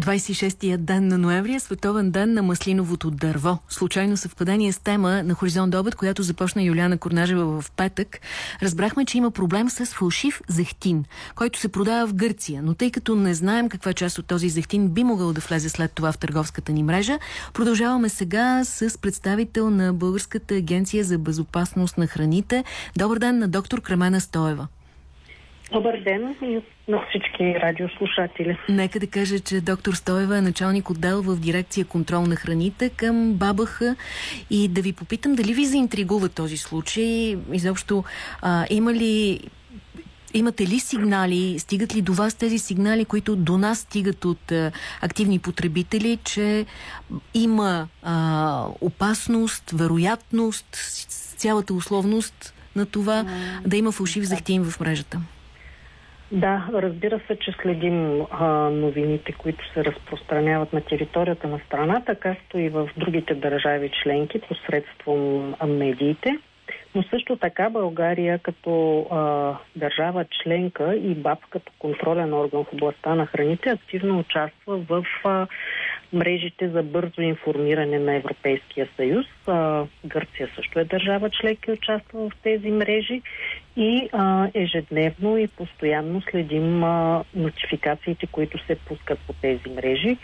26-я ден на ноември е световен ден на маслиновото дърво. Случайно съвпадение с тема на Хоризонт Обед, която започна Юлиана Корнажева в петък. Разбрахме, че има проблем с фалшив зехтин, който се продава в Гърция. Но тъй като не знаем каква част от този зехтин би могъл да влезе след това в търговската ни мрежа, продължаваме сега с представител на Българската агенция за безопасност на храните. Добър ден на доктор Кремена Стоева. Добър ден на всички радиослушатели. Нека да кажа, че доктор Стоева е началник отдел в дирекция контрол на храните към БАБХ и да ви попитам дали ви заинтригува този случай. Изобщо а, има ли Имате ли сигнали, стигат ли до вас тези сигнали, които до нас стигат от а, активни потребители, че има а, опасност, вероятност, цялата условност на това да има фалшив захтин в мрежата? Да, разбира се, че следим а, новините, които се разпространяват на територията на страната, както и в другите държави членки посредством медиите. Но също така България като а, държава членка и БАП като контролен орган в областта на храните активно участва в а, мрежите за бързо информиране на Европейския съюз. А, Гърция също е държава членка и участва в тези мрежи и а, ежедневно и постоянно следим а, нотификациите, които се пускат по тези мрежи.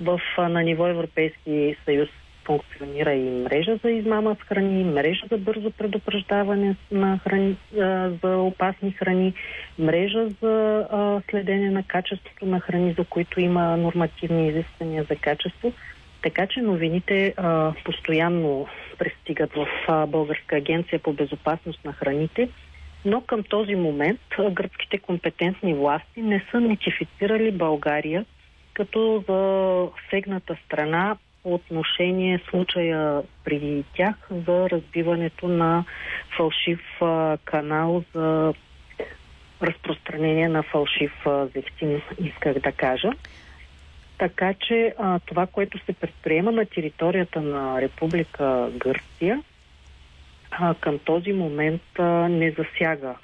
В, а, на ниво Европейски съюз функционира и мрежа за измама с храни, мрежа за бързо предупреждаване на храни, а, за опасни храни, мрежа за а, следене на качеството на храни, за които има нормативни изисквания за качество. Така че новините а, постоянно пристигат в а, Българска агенция по безопасност на храните, но към този момент гръцките компетентни власти не са нотифицирали България като за сегната страна отношение случая при тях за разбиването на фалшив канал за разпространение на фалшив зехтин, исках да кажа. Така че а, това, което се предприема на територията на Република Гърция, а, към този момент а, не засяга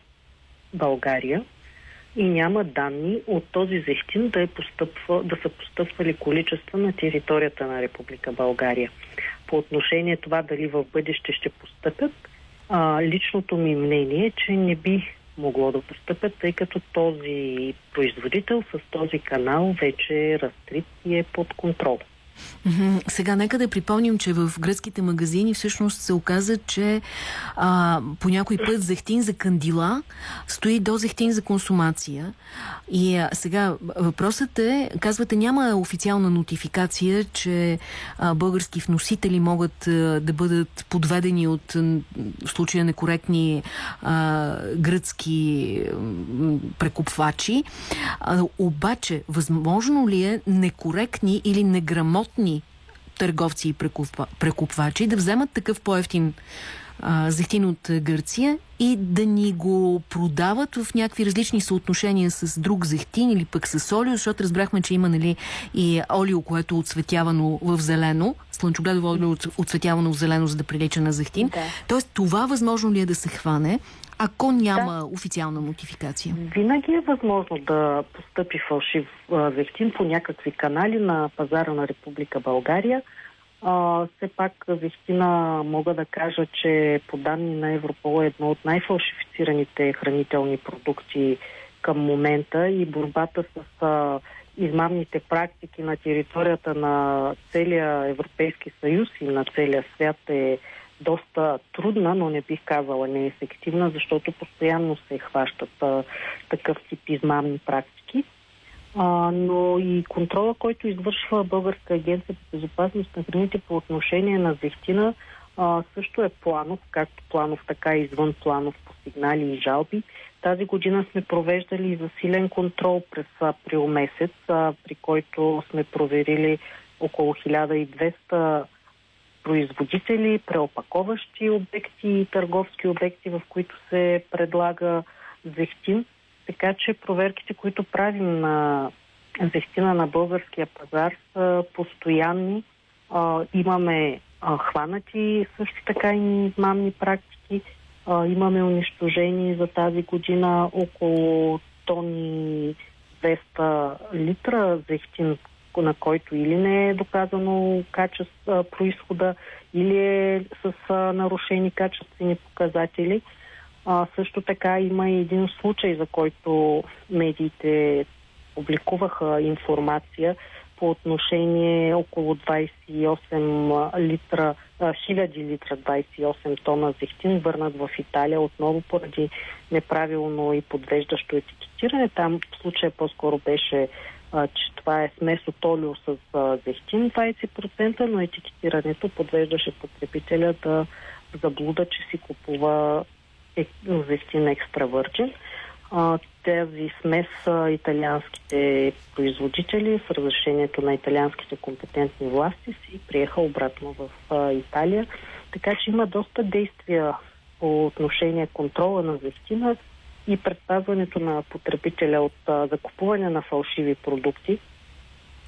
България и няма данни от този зехтин да, е постъпва, да са постъпвали количества на територията на Република България. По отношение това дали в бъдеще ще постъпят, а, личното ми мнение е, че не би могло да постъпят, тъй като този производител с този канал вече е разкрит и е под контрол. Сега нека да припомним, че в гръцките магазини всъщност се оказа, че а, по някой път зехтин за кандила стои до зехтин за консумация. И а, сега въпросът е, казвате, няма официална нотификация, че а, български вносители могат а, да бъдат подведени от в случая некоректни а, гръцки прекупвачи. А, обаче, възможно ли е некоректни или неграмотни имотни търговци и прекупвачи да вземат такъв по-ефтин зехтин от Гърция и да ни го продават в някакви различни съотношения с друг зехтин или пък с олио, защото разбрахме, че има нали, и олио, което е отцветявано в зелено, слънчогледово олио отцветявано в зелено, за да прилича на зехтин. Да. Тоест това възможно ли е да се хване? ако няма да. официална нотификация? Винаги е възможно да постъпи фалшив зехтин по някакви канали на пазара на Република България. А, все пак зехтина мога да кажа, че по данни на Европол е едно от най-фалшифицираните хранителни продукти към момента и борбата с а, измамните практики на територията на целия Европейски съюз и на целия свят е доста трудна, но не бих казала неефективна, защото постоянно се хващат а, такъв тип измамни практики. А, но и контрола, който извършва Българска агенция по безопасност на храните по отношение на зехтина, а, също е планов, както планов, така и извън планов по сигнали и жалби. Тази година сме провеждали засилен контрол през април месец, а, при който сме проверили около 1200 производители, преопаковащи обекти и търговски обекти, в които се предлага зехтин. Така че проверките, които правим на зехтина на българския пазар са постоянни. А, имаме а, хванати също така и измамни практики. А, имаме унищожени за тази година около тони 200 литра зехтин, на който или не е доказано качество, происхода, или е с а, нарушени качествени показатели. А, също така има и един случай, за който медиите публикуваха информация по отношение около 28 литра, хиляди литра, 28 тона зехтин, върнат в Италия отново поради неправилно и подвеждащо етикетиране. Там случая по-скоро беше че това е смес от олио с зехтин 20%, но етикетирането подвеждаше потребителя да заблуда, че си купува зехтин екстра върджин. Тези смес италианските производители с разрешението на италианските компетентни власти си приеха обратно в Италия. Така че има доста действия по отношение контрола на зехтина и предпазването на потребителя от закупуване на фалшиви продукти,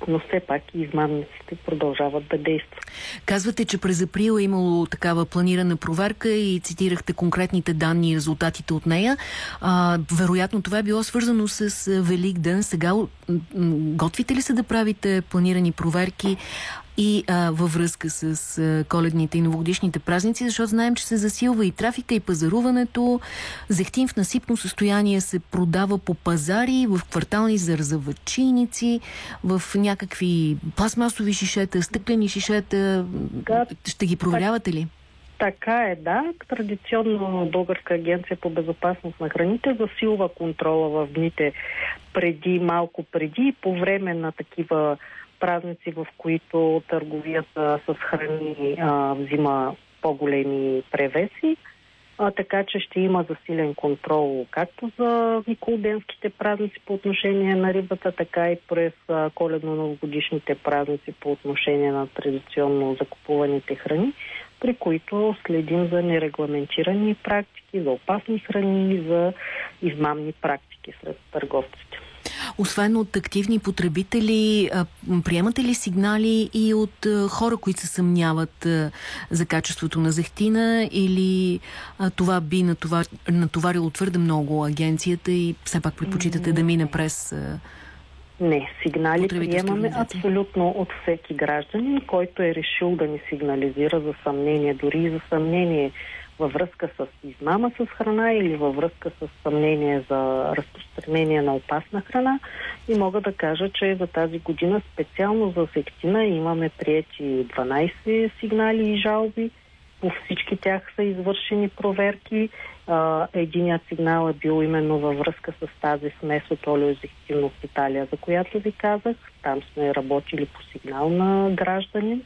но все пак и измамниците продължават да действат. Казвате, че през април е имало такава планирана проверка и цитирахте конкретните данни и резултатите от нея. А, вероятно това е било свързано с Велик ден. Сега готвите ли се да правите планирани проверки? И а, във връзка с а, коледните и новогодишните празници, защото знаем, че се засилва и трафика, и пазаруването. Зехтин в насипно състояние се продава по пазари, в квартални зарзавачийници, в някакви пластмасови шишета, стъклени шишета. Да, Ще ги проверявате ли? Така е, да. Традиционно Българска агенция по безопасност на храните засилва контрола в дните преди, малко преди и по време на такива празници, в които търговията с храни а, взима по-големи превеси. А, така че ще има засилен контрол както за Николденските празници по отношение на рибата, така и през коледно-новогодишните празници по отношение на традиционно закупуваните храни, при които следим за нерегламентирани практики, за опасни храни, за измамни практики сред търговците. Освен от активни потребители, приемате ли сигнали и от хора, които се съмняват за качеството на зехтина или това би натоварило твърде много агенцията и все пак предпочитате да мине през не, сигнали приемаме абсолютно от всеки гражданин, който е решил да ни сигнализира за съмнение, дори и за съмнение във връзка с измама с храна или във връзка с съмнение за разпространение на опасна храна. И мога да кажа, че за тази година специално за сектина имаме прияти 12 сигнали и жалби. По всички тях са извършени проверки. Единият сигнал е бил именно във връзка с тази смес от олеозехтин от Италия, за която ви казах. Там сме работили по сигнал на гражданин.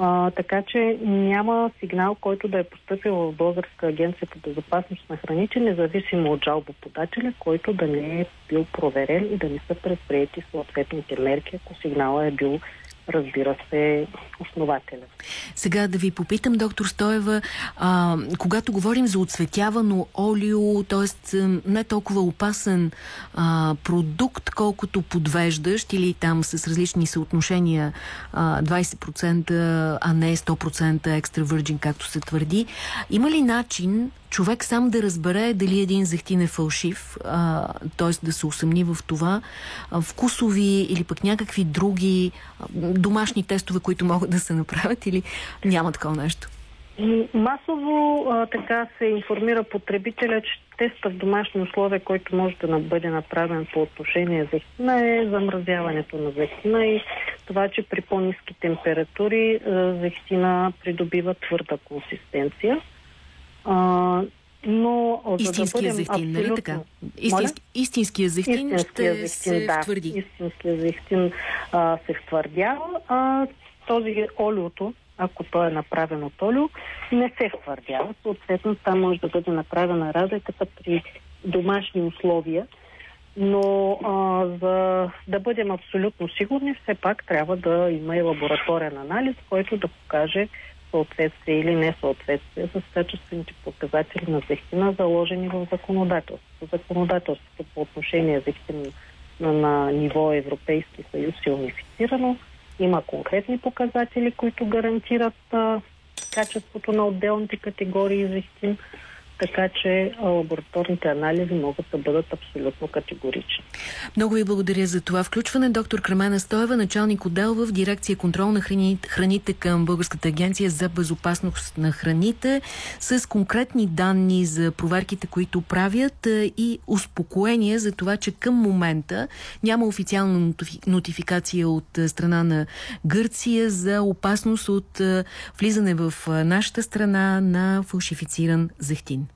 А, така че няма сигнал, който да е поступил в Българска агенция по безопасност на храните, независимо от жалбоподателя, който да не е бил проверен и да не са предприяти съответните мерки, ако сигнала е бил разбира се, основателен. Сега да ви попитам, доктор Стоева, а, когато говорим за отцветявано олио, т.е. не толкова опасен а, продукт, колкото подвеждащ или там с различни съотношения а, 20%, а не 100% екстра върджин, както се твърди, има ли начин човек сам да разбере дали един зехтин е фалшив, т.е. да се усъмни в това, а, вкусови или пък някакви други а, домашни тестове, които могат да се направят или няма такова нещо? Масово а, така се информира потребителя, че теста в домашни условия, който може да бъде направен по отношение зехтина е замразяването на зехтина и това, че при по-низки температури зехтина придобива твърда консистенция. А, но Истинския да зехтин, абсолютно... нали така? Истински, истинския зехтин истинския ще зехтин, се да, втвърди. Истинския зехтин а, се втвърдява, а този олиото, ако то е направено от олио, не се втвърдява. Съответно, там може да бъде направена разликата при домашни условия, но а, за да бъдем абсолютно сигурни, все пак трябва да има и лабораторен анализ, който да покаже съответствие или несъответствие с качествените показатели на зехтина, заложени в законодателството. Законодателството по отношение зехтина на, на ниво Европейски съюз е унифицирано. Има конкретни показатели, които гарантират а, качеството на отделните категории зехтин. Така че лабораторните анализи могат да бъдат абсолютно категорични. Много ви благодаря за това включване. Доктор Кремена Стоева, началник отдел в дирекция контрол на храните към Българската агенция за безопасност на храните с конкретни данни за проверките, които правят и успокоение за това, че към момента няма официална нотификация от страна на Гърция за опасност от влизане в нашата страна на фалшифициран зехтин.